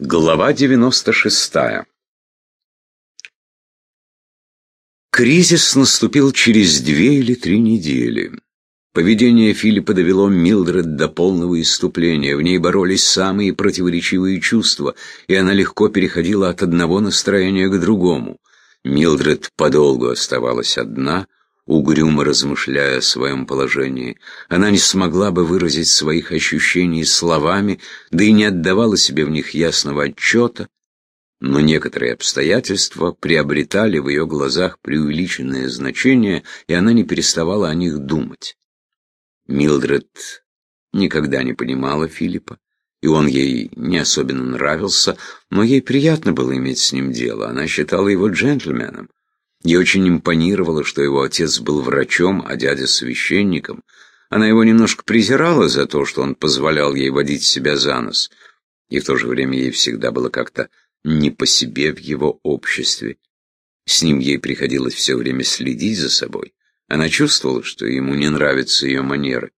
Глава 96 Кризис наступил через две или три недели. Поведение Филиппа довело Милдред до полного иступления. В ней боролись самые противоречивые чувства, и она легко переходила от одного настроения к другому. Милдред подолгу оставалась одна — угрюмо размышляя о своем положении. Она не смогла бы выразить своих ощущений словами, да и не отдавала себе в них ясного отчета, но некоторые обстоятельства приобретали в ее глазах преувеличенное значение, и она не переставала о них думать. Милдред никогда не понимала Филиппа, и он ей не особенно нравился, но ей приятно было иметь с ним дело, она считала его джентльменом. Ей очень импонировало, что его отец был врачом, а дядя священником. Она его немножко презирала за то, что он позволял ей водить себя за нос, и в то же время ей всегда было как-то не по себе в его обществе. С ним ей приходилось все время следить за собой. Она чувствовала, что ему не нравятся ее манеры.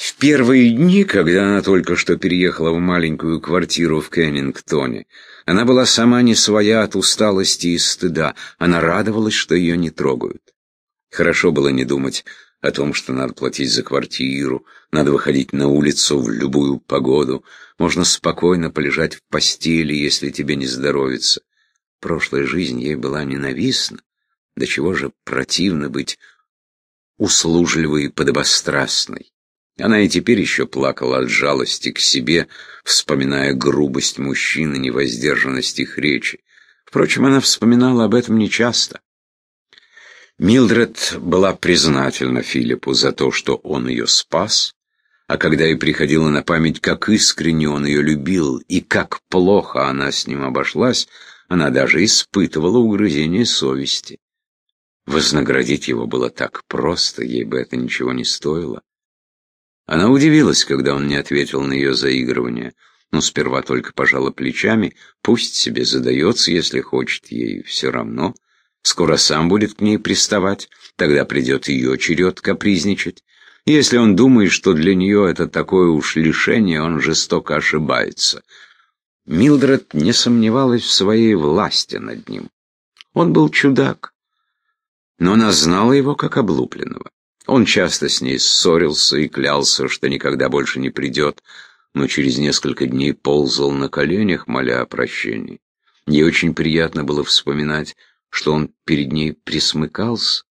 В первые дни, когда она только что переехала в маленькую квартиру в Кеннингтоне, она была сама не своя от усталости и стыда. Она радовалась, что ее не трогают. Хорошо было не думать о том, что надо платить за квартиру, надо выходить на улицу в любую погоду, можно спокойно полежать в постели, если тебе не здоровится. Прошлая жизнь ей была ненавистна. До чего же противно быть услужливой и подобострастной. Она и теперь еще плакала от жалости к себе, вспоминая грубость мужчин и невоздержанность их речи. Впрочем, она вспоминала об этом нечасто. Милдред была признательна Филиппу за то, что он ее спас, а когда ей приходило на память, как искренне он ее любил и как плохо она с ним обошлась, она даже испытывала угрызение совести. Вознаградить его было так просто, ей бы это ничего не стоило. Она удивилась, когда он не ответил на ее заигрывание, но сперва только пожала плечами, пусть себе задается, если хочет, ей все равно. Скоро сам будет к ней приставать, тогда придет ее черед капризничать. Если он думает, что для нее это такое уж лишение, он жестоко ошибается. Милдред не сомневалась в своей власти над ним. Он был чудак, но она знала его как облупленного. Он часто с ней ссорился и клялся, что никогда больше не придет, но через несколько дней ползал на коленях, моля о прощении. Ей очень приятно было вспоминать, что он перед ней присмыкался,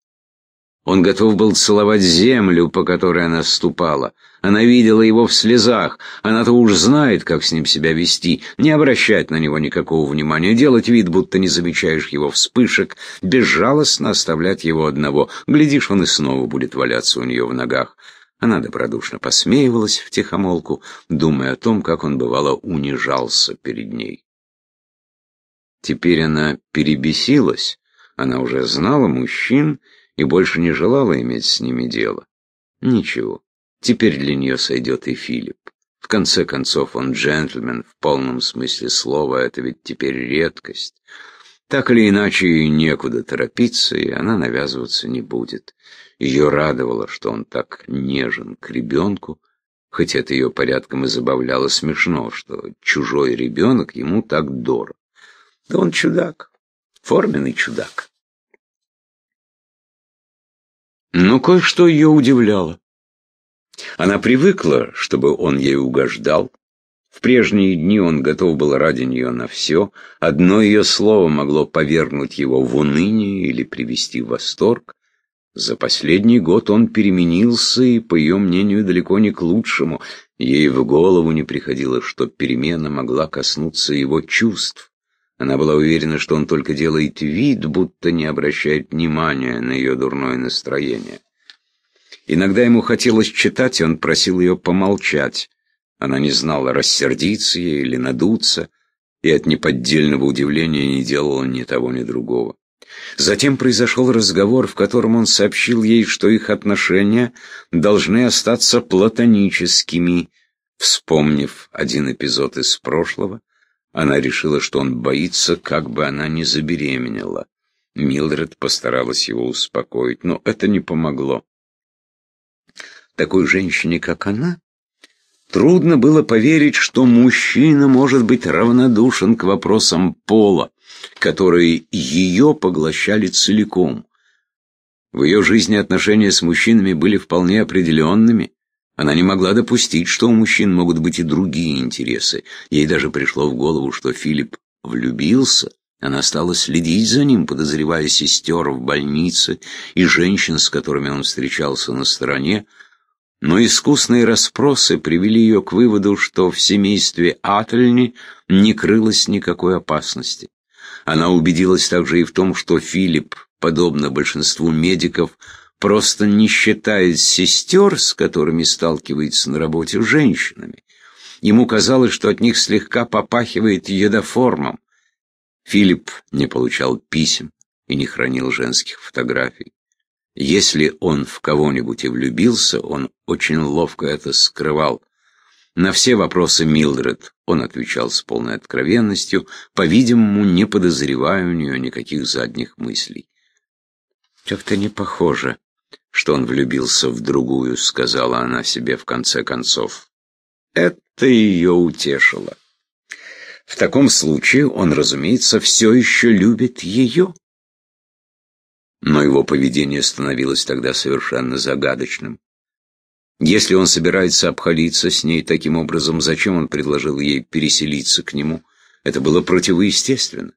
он готов был целовать землю, по которой она ступала. Она видела его в слезах. Она-то уж знает, как с ним себя вести. Не обращать на него никакого внимания, делать вид, будто не замечаешь его вспышек, безжалостно оставлять его одного. Глядишь, он и снова будет валяться у нее в ногах. Она добродушно посмеивалась в тихомолку, думая о том, как он бывало унижался перед ней. Теперь она перебесилась. Она уже знала мужчин, и больше не желала иметь с ними дело. Ничего, теперь для нее сойдет и Филипп. В конце концов, он джентльмен в полном смысле слова, это ведь теперь редкость. Так или иначе, ей некуда торопиться, и она навязываться не будет. Ее радовало, что он так нежен к ребенку, хоть это ее порядком и забавляло смешно, что чужой ребенок ему так дорог. Да он чудак, форменный чудак. Но кое-что ее удивляло. Она привыкла, чтобы он ей угождал. В прежние дни он готов был ради нее на все. Одно ее слово могло повергнуть его в уныние или привести в восторг. За последний год он переменился и, по ее мнению, далеко не к лучшему. Ей в голову не приходило, что перемена могла коснуться его чувств. Она была уверена, что он только делает вид, будто не обращает внимания на ее дурное настроение. Иногда ему хотелось читать, и он просил ее помолчать. Она не знала, рассердиться ей или надуться, и от неподдельного удивления не делала ни того, ни другого. Затем произошел разговор, в котором он сообщил ей, что их отношения должны остаться платоническими, вспомнив один эпизод из прошлого, она решила, что он боится, как бы она не забеременела. Милдред постаралась его успокоить, но это не помогло. Такой женщине, как она, Трудно было поверить, что мужчина может быть равнодушен к вопросам пола, которые ее поглощали целиком. В ее жизни отношения с мужчинами были вполне определенными. Она не могла допустить, что у мужчин могут быть и другие интересы. Ей даже пришло в голову, что Филипп влюбился. Она стала следить за ним, подозревая сестер в больнице и женщин, с которыми он встречался на стороне. Но искусные расспросы привели ее к выводу, что в семействе Ательни не крылось никакой опасности. Она убедилась также и в том, что Филипп, подобно большинству медиков, просто не считает сестер, с которыми сталкивается на работе, женщинами. Ему казалось, что от них слегка попахивает едоформом. Филипп не получал писем и не хранил женских фотографий. Если он в кого-нибудь и влюбился, он очень ловко это скрывал. На все вопросы Милдред он отвечал с полной откровенностью, по-видимому, не подозревая у нее никаких задних мыслей. «Как-то не похоже, что он влюбился в другую», — сказала она себе в конце концов. Это ее утешило. В таком случае он, разумеется, все еще любит ее. Но его поведение становилось тогда совершенно загадочным. Если он собирается обходиться с ней таким образом, зачем он предложил ей переселиться к нему? Это было противоестественно.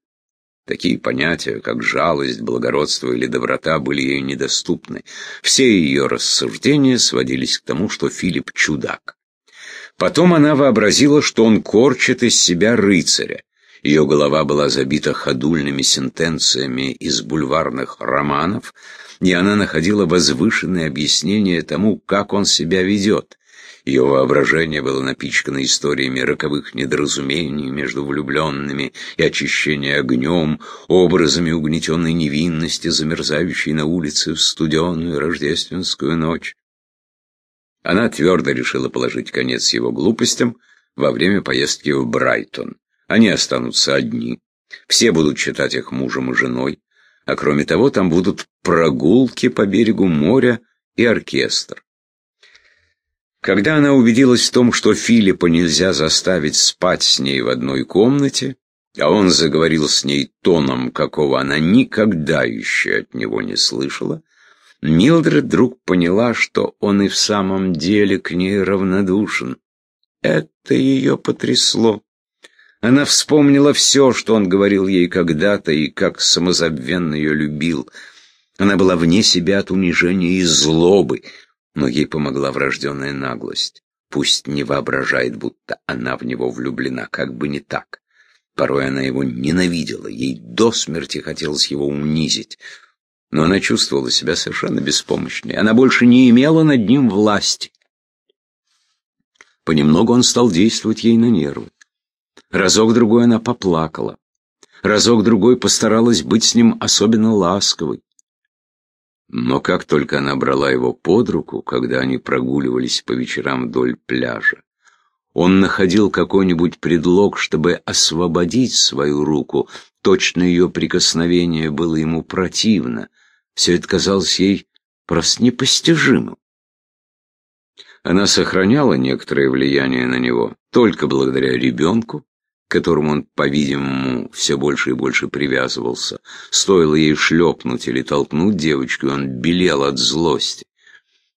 Такие понятия, как жалость, благородство или доброта, были ей недоступны. Все ее рассуждения сводились к тому, что Филипп чудак. Потом она вообразила, что он корчит из себя рыцаря. Ее голова была забита ходульными сентенциями из бульварных романов, и она находила возвышенное объяснение тому, как он себя ведет. Ее воображение было напичкано историями роковых недоразумений между влюбленными и очищения огнем, образами угнетенной невинности, замерзающей на улице в студеную рождественскую ночь. Она твердо решила положить конец его глупостям во время поездки в Брайтон. Они останутся одни. Все будут считать их мужем и женой. А кроме того, там будут прогулки по берегу моря и оркестр. Когда она убедилась в том, что Филиппа нельзя заставить спать с ней в одной комнате, а он заговорил с ней тоном, какого она никогда еще от него не слышала, Милдред вдруг поняла, что он и в самом деле к ней равнодушен. Это ее потрясло. Она вспомнила все, что он говорил ей когда-то, и как самозабвенно ее любил. Она была вне себя от унижения и злобы, но ей помогла врожденная наглость. Пусть не воображает, будто она в него влюблена, как бы не так. Порой она его ненавидела, ей до смерти хотелось его унизить. Но она чувствовала себя совершенно беспомощной. Она больше не имела над ним власти. Понемногу он стал действовать ей на нервы. Разок-другой она поплакала. Разок-другой постаралась быть с ним особенно ласковой. Но как только она брала его под руку, когда они прогуливались по вечерам вдоль пляжа, он находил какой-нибудь предлог, чтобы освободить свою руку. Точно ее прикосновение было ему противно. Все это казалось ей просто непостижимым. Она сохраняла некоторое влияние на него только благодаря ребенку, к которому он, по-видимому, все больше и больше привязывался. Стоило ей шлепнуть или толкнуть девочку, он белел от злости.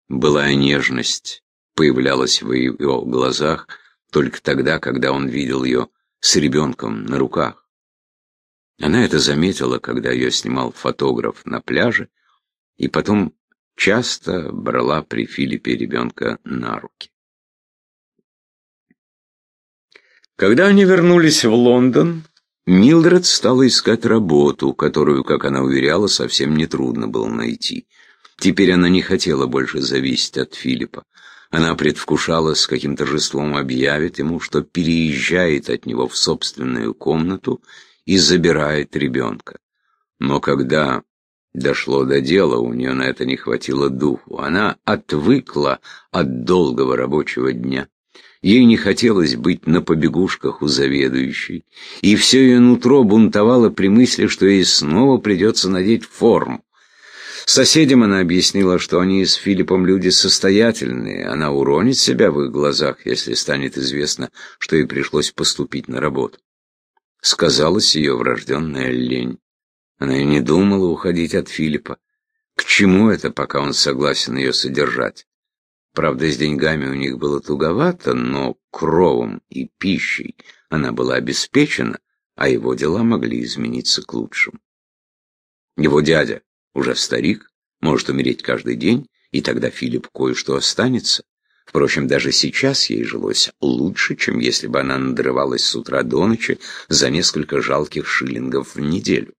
Былая нежность появлялась в его глазах только тогда, когда он видел ее с ребенком на руках. Она это заметила, когда ее снимал фотограф на пляже, и потом часто брала при Филиппе ребенка на руки. Когда они вернулись в Лондон, Милдред стала искать работу, которую, как она уверяла, совсем нетрудно было найти. Теперь она не хотела больше зависеть от Филиппа. Она предвкушала, с каким торжеством объявит ему, что переезжает от него в собственную комнату и забирает ребенка. Но когда дошло до дела, у нее на это не хватило духу. Она отвыкла от долгого рабочего дня. Ей не хотелось быть на побегушках у заведующей, и все ее нутро бунтовало при мысли, что ей снова придется надеть форму. Соседям она объяснила, что они с Филиппом люди состоятельные, она уронит себя в их глазах, если станет известно, что ей пришлось поступить на работу. Сказалась ее врожденная лень. Она и не думала уходить от Филиппа. К чему это, пока он согласен ее содержать? Правда, с деньгами у них было туговато, но кровом и пищей она была обеспечена, а его дела могли измениться к лучшему. Его дядя, уже старик, может умереть каждый день, и тогда Филипп кое-что останется. Впрочем, даже сейчас ей жилось лучше, чем если бы она надрывалась с утра до ночи за несколько жалких шиллингов в неделю.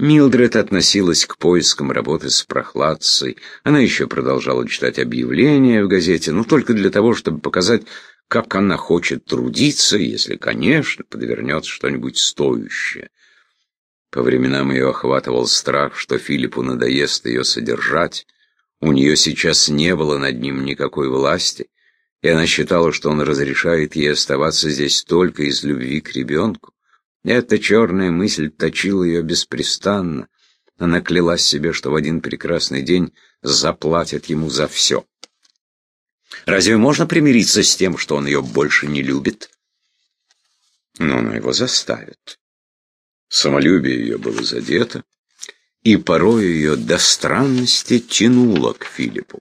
Милдред относилась к поискам работы с прохладцей. Она еще продолжала читать объявления в газете, но только для того, чтобы показать, как она хочет трудиться, если, конечно, подвернется что-нибудь стоящее. По временам ее охватывал страх, что Филиппу надоест ее содержать. У нее сейчас не было над ним никакой власти, и она считала, что он разрешает ей оставаться здесь только из любви к ребенку. Эта черная мысль точила ее беспрестанно. Она клялась себе, что в один прекрасный день заплатит ему за все. Разве можно примириться с тем, что он ее больше не любит? Но она его заставит. Самолюбие ее было задето, и порой ее до странности тянуло к Филиппу.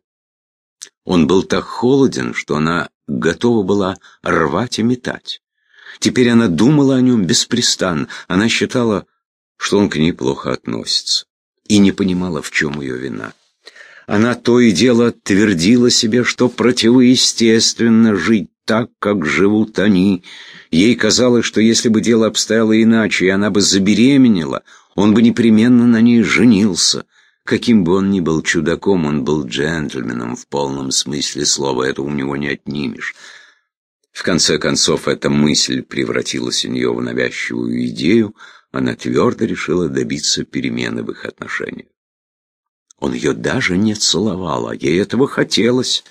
Он был так холоден, что она готова была рвать и метать. Теперь она думала о нем беспрестанно. Она считала, что он к ней плохо относится. И не понимала, в чем ее вина. Она то и дело твердила себе, что противоестественно жить так, как живут они. Ей казалось, что если бы дело обстояло иначе, и она бы забеременела, он бы непременно на ней женился. Каким бы он ни был чудаком, он был джентльменом в полном смысле слова, это у него не отнимешь. В конце концов, эта мысль превратилась у нее в навязчивую идею, она твердо решила добиться перемены в их отношениях. Он ее даже не целовал, а ей этого хотелось.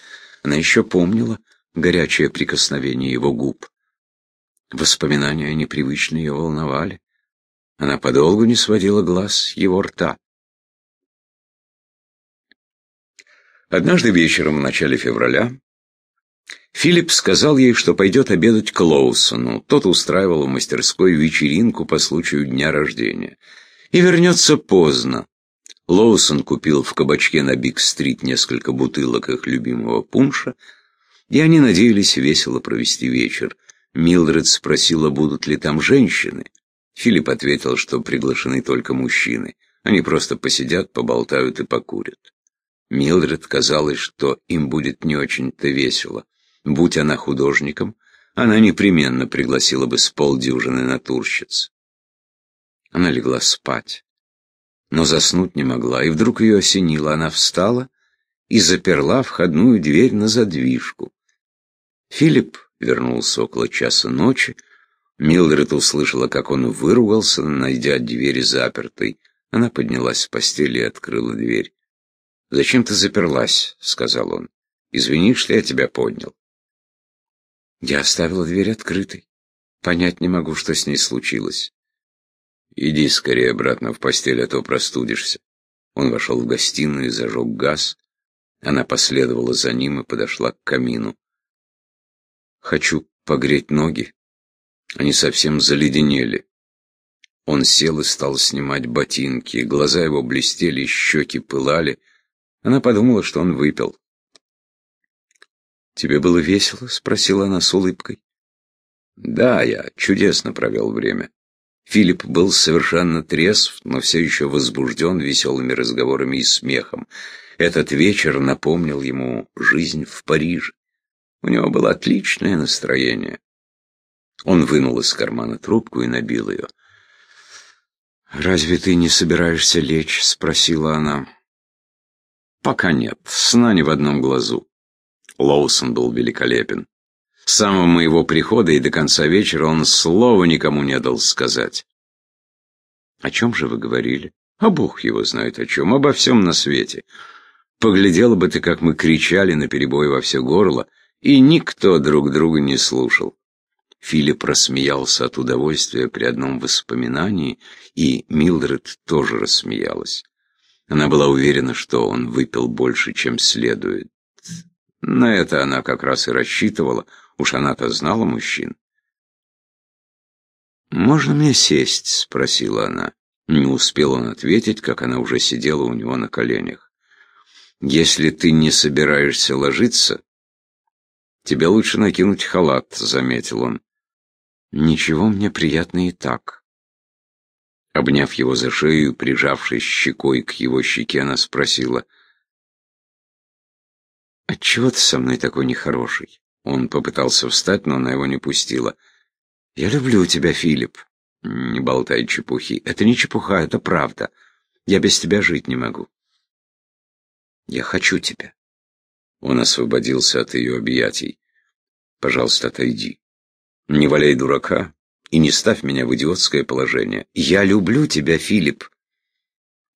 Она еще помнила горячее прикосновение его губ. Воспоминания непривычно ее волновали. Она подолгу не сводила глаз его рта. Однажды вечером в начале февраля Филипп сказал ей, что пойдет обедать к Лоусону. Тот устраивал в мастерской вечеринку по случаю дня рождения. И вернется поздно. Лоусон купил в кабачке на Биг-стрит несколько бутылок их любимого пунша, и они надеялись весело провести вечер. Милдред спросила, будут ли там женщины. Филипп ответил, что приглашены только мужчины. Они просто посидят, поболтают и покурят. Милдред казалось, что им будет не очень-то весело. Будь она художником, она непременно пригласила бы с полдюжины натурщиц. Она легла спать, но заснуть не могла, и вдруг ее осенило. Она встала и заперла входную дверь на задвижку. Филипп вернулся около часа ночи. Милдред услышала, как он выругался, найдя дверь запертой. Она поднялась с постели и открыла дверь. «Зачем ты заперлась?» — сказал он. «Извини, что я тебя поднял». Я оставила дверь открытой. Понять не могу, что с ней случилось. Иди скорее обратно в постель, а то простудишься. Он вошел в гостиную и зажег газ. Она последовала за ним и подошла к камину. Хочу погреть ноги. Они совсем заледенели. Он сел и стал снимать ботинки. Глаза его блестели, щеки пылали. Она подумала, что он выпил. «Тебе было весело?» — спросила она с улыбкой. «Да, я чудесно провел время». Филипп был совершенно трезв, но все еще возбужден веселыми разговорами и смехом. Этот вечер напомнил ему жизнь в Париже. У него было отличное настроение. Он вынул из кармана трубку и набил ее. «Разве ты не собираешься лечь?» — спросила она. «Пока нет. Сна ни в одном глазу. Лоусон был великолепен. С самого моего прихода и до конца вечера он слова никому не дал сказать. «О чем же вы говорили?» «А Бог его знает о чем, обо всем на свете. Поглядела бы ты, как мы кричали на перебой во все горло, и никто друг друга не слушал». Филипп рассмеялся от удовольствия при одном воспоминании, и Милдред тоже рассмеялась. Она была уверена, что он выпил больше, чем следует. На это она как раз и рассчитывала, уж она-то знала мужчин. «Можно мне сесть?» — спросила она. Не успел он ответить, как она уже сидела у него на коленях. «Если ты не собираешься ложиться, тебе лучше накинуть халат», — заметил он. «Ничего, мне приятно и так». Обняв его за шею, прижавшись щекой к его щеке, она спросила, «Отчего ты со мной такой нехороший?» Он попытался встать, но она его не пустила. «Я люблю тебя, Филипп». «Не болтай чепухи. Это не чепуха, это правда. Я без тебя жить не могу». «Я хочу тебя». Он освободился от ее объятий. «Пожалуйста, отойди. Не валяй дурака и не ставь меня в идиотское положение. Я люблю тебя, Филипп.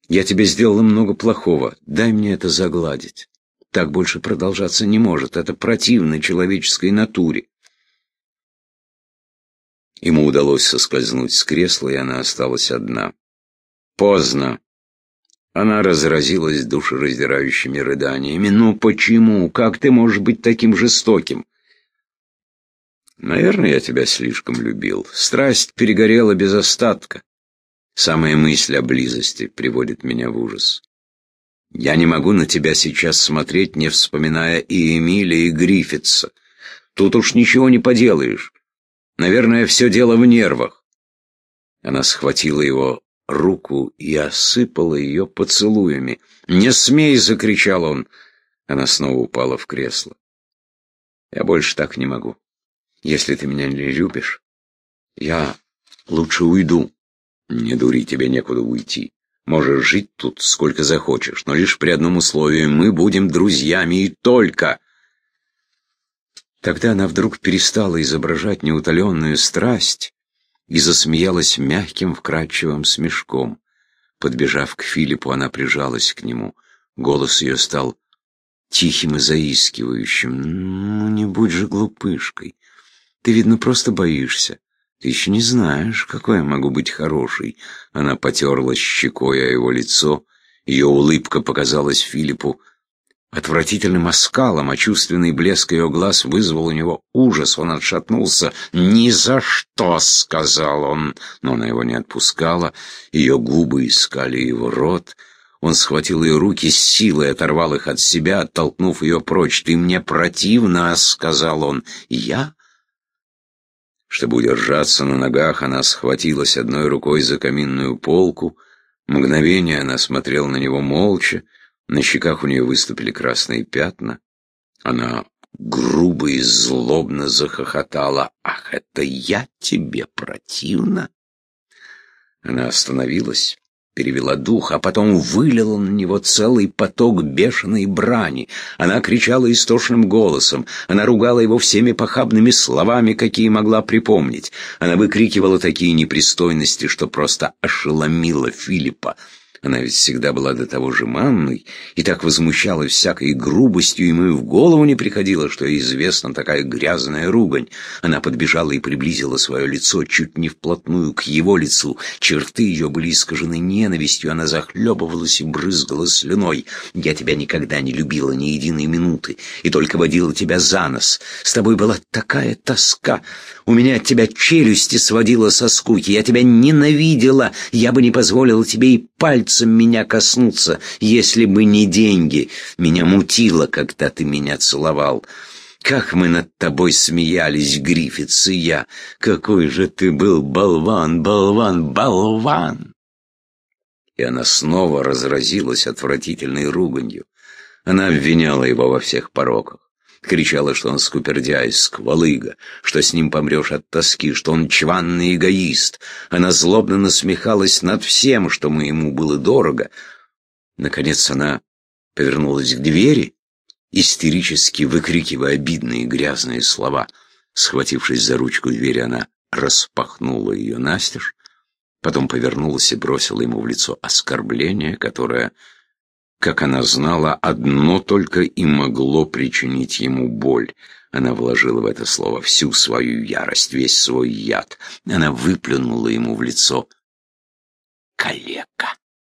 Я тебе сделала много плохого. Дай мне это загладить. Так больше продолжаться не может. Это противно человеческой натуре. Ему удалось соскользнуть с кресла, и она осталась одна. Поздно. Она разразилась душераздирающими рыданиями. «Ну почему? Как ты можешь быть таким жестоким?» «Наверное, я тебя слишком любил. Страсть перегорела без остатка. Самая мысль о близости приводит меня в ужас. Я не могу на тебя сейчас смотреть, не вспоминая и Эмиля, и Гриффитса. Тут уж ничего не поделаешь. Наверное, все дело в нервах. Она схватила его руку и осыпала ее поцелуями. «Не смей!» — закричал он. Она снова упала в кресло. «Я больше так не могу. Если ты меня не любишь, я лучше уйду». «Не дури, тебе некуда уйти. Можешь жить тут сколько захочешь, но лишь при одном условии — мы будем друзьями и только...» Тогда она вдруг перестала изображать неутоленную страсть и засмеялась мягким вкрадчивым смешком. Подбежав к Филиппу, она прижалась к нему. Голос ее стал тихим и заискивающим. «Ну, не будь же глупышкой. Ты, видно, просто боишься. Ты еще не знаешь, какой я могу быть хорошей». Она потерла щекой о его лицо. Ее улыбка показалась Филиппу отвратительным оскалом, а чувственный блеск ее глаз вызвал у него ужас. Он отшатнулся. «Ни за что!» — сказал он. Но она его не отпускала. Ее губы искали его рот. Он схватил ее руки с силой, оторвал их от себя, оттолкнув ее прочь. «Ты мне противна!» — сказал он. «Я?» Чтобы удержаться на ногах, она схватилась одной рукой за каминную полку. Мгновение она смотрела на него молча, на щеках у нее выступили красные пятна. Она грубо и злобно захохотала. «Ах, это я тебе противно?» Она остановилась, перевела дух, а потом вылила на него целый поток бешеной брани. Она кричала истошным голосом, она ругала его всеми похабными словами, какие могла припомнить. Она выкрикивала такие непристойности, что просто ошеломила Филиппа. Она ведь всегда была до того же манной и так возмущалась всякой грубостью, ему и в голову не приходило, что известна такая грязная ругань. Она подбежала и приблизила свое лицо чуть не вплотную к его лицу. Черты ее были искажены ненавистью, она захлебывалась и брызгала слюной. «Я тебя никогда не любила ни единой минуты и только водила тебя за нос. С тобой была такая тоска. У меня от тебя челюсти сводила со скуки. Я тебя ненавидела. Я бы не позволила тебе и пальцем меня коснуться, если бы не деньги. Меня мутило, когда ты меня целовал. Как мы над тобой смеялись, Гриффитс и я. Какой же ты был болван, болван, болван!» И она снова разразилась отвратительной руганью. Она обвиняла его во всех пороках кричала, что он скупердяй, сквалыга, что с ним помрешь от тоски, что он чванный эгоист. Она злобно насмехалась над всем, что мы ему было дорого. Наконец она повернулась к двери, истерически выкрикивая обидные грязные слова. Схватившись за ручку двери, она распахнула ее настежь, потом повернулась и бросила ему в лицо оскорбление, которое как она знала, одно только и могло причинить ему боль. Она вложила в это слово всю свою ярость, весь свой яд. Она выплюнула ему в лицо «калека».